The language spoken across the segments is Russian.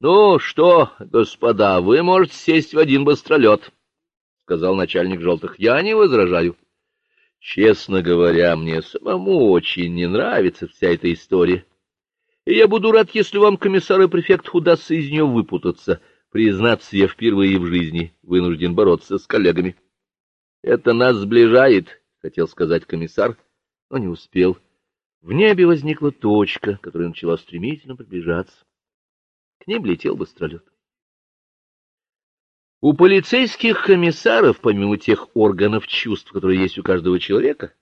— Ну что, господа, вы можете сесть в один быстролет, — сказал начальник желтых. — Я не возражаю. Честно говоря, мне самому очень не нравится вся эта история. И я буду рад, если вам, комиссар и префект, удастся из нее выпутаться. Признаться, я впервые в жизни вынужден бороться с коллегами. — Это нас сближает, — хотел сказать комиссар, но не успел. В небе возникла точка, которая начала стремительно приближаться. Ним летел быстролет. У полицейских комиссаров, помимо тех органов чувств, которые есть у каждого человека,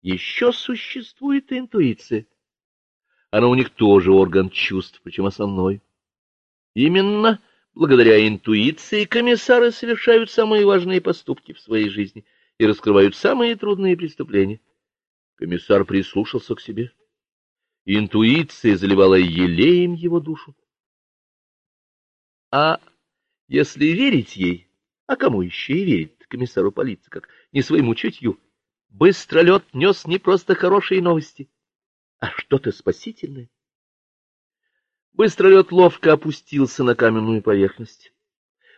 еще существует интуиция. Она у них тоже орган чувств, причем основной. Именно благодаря интуиции комиссары совершают самые важные поступки в своей жизни и раскрывают самые трудные преступления. Комиссар прислушался к себе. Интуиция заливала елеем его душу. А если верить ей, а кому еще и верить комиссару полиции, как не своему чутью, быстролет нес не просто хорошие новости, а что-то спасительное. Быстролет ловко опустился на каменную поверхность.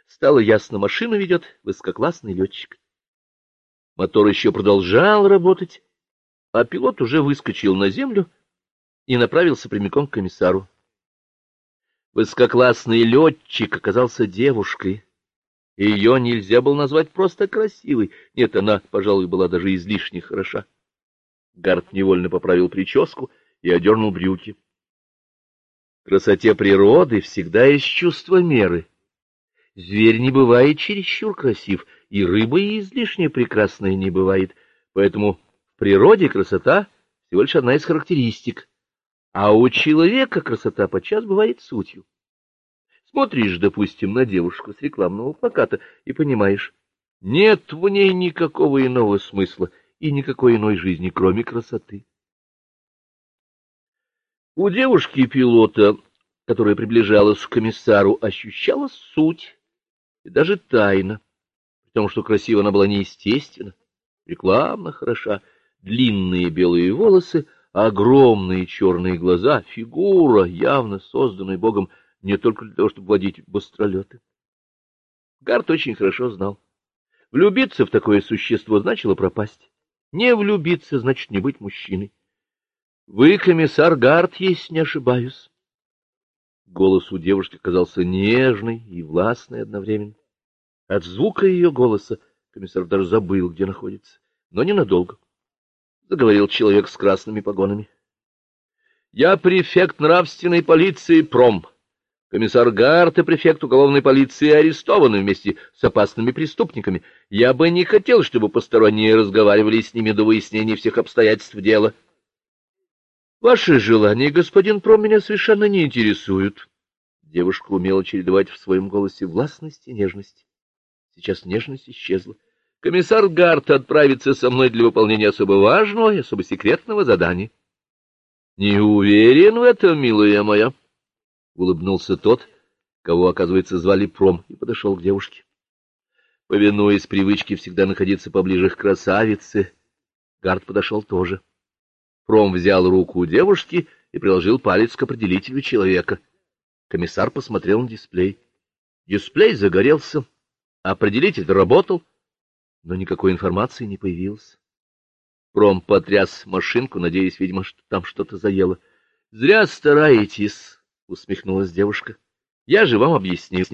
Стало ясно, машину ведет высококлассный летчик. Мотор еще продолжал работать, а пилот уже выскочил на землю и направился прямиком к комиссару. Высококлассный летчик оказался девушкой. Ее нельзя было назвать просто красивой. Нет, она, пожалуй, была даже излишне хороша. Гард невольно поправил прическу и одернул брюки. Красоте природы всегда есть чувство меры. Зверь не бывает чересчур красив, и рыба и излишне прекрасная не бывает, поэтому в природе красота всего лишь одна из характеристик, а у человека красота подчас бывает сутью. Смотришь, допустим, на девушку с рекламного плаката и понимаешь, нет в ней никакого иного смысла и никакой иной жизни, кроме красоты. У девушки-пилота, которая приближалась к комиссару, ощущалась суть и даже тайна, потому что красиво она была неестественна, рекламно хороша, длинные белые волосы — огромные черные глаза, фигура, явно созданная Богом не только для того, чтобы владеть быстролеты. Гарт очень хорошо знал. Влюбиться в такое существо значило пропасть. Не влюбиться значит не быть мужчиной. Вы, комиссар Гарт, есть не ошибаюсь. Голос у девушки казался нежный и властный одновременно. От звука ее голоса комиссар даже забыл, где находится, но ненадолго заговорил человек с красными погонами. Я префект нравственной полиции Пром. Комиссар Гарт и префект уголовной полиции арестованы вместе с опасными преступниками. Я бы не хотел, чтобы посторонние разговаривали с ними до выяснения всех обстоятельств дела. Ваши желания, господин Пром, меня совершенно не интересуют. Девушка умела чередовать в своем голосе властность и нежность. Сейчас нежность исчезла. Комиссар Гарт отправится со мной для выполнения особо важного и особо секретного задания. — Не уверен в этом, милая моя, — улыбнулся тот, кого, оказывается, звали Пром, и подошел к девушке. Повинуясь привычке всегда находиться поближе к красавице, Гарт подошел тоже. Пром взял руку у девушки и приложил палец к определителю человека. Комиссар посмотрел на дисплей. Дисплей загорелся, определитель работал, но никакой информации не появилось. Пром потряс машинку, надеясь, видимо, что там что-то заело. — Зря стараетесь, — усмехнулась девушка. — Я же вам объяснил.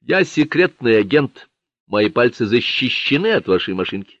Я секретный агент. Мои пальцы защищены от вашей машинки.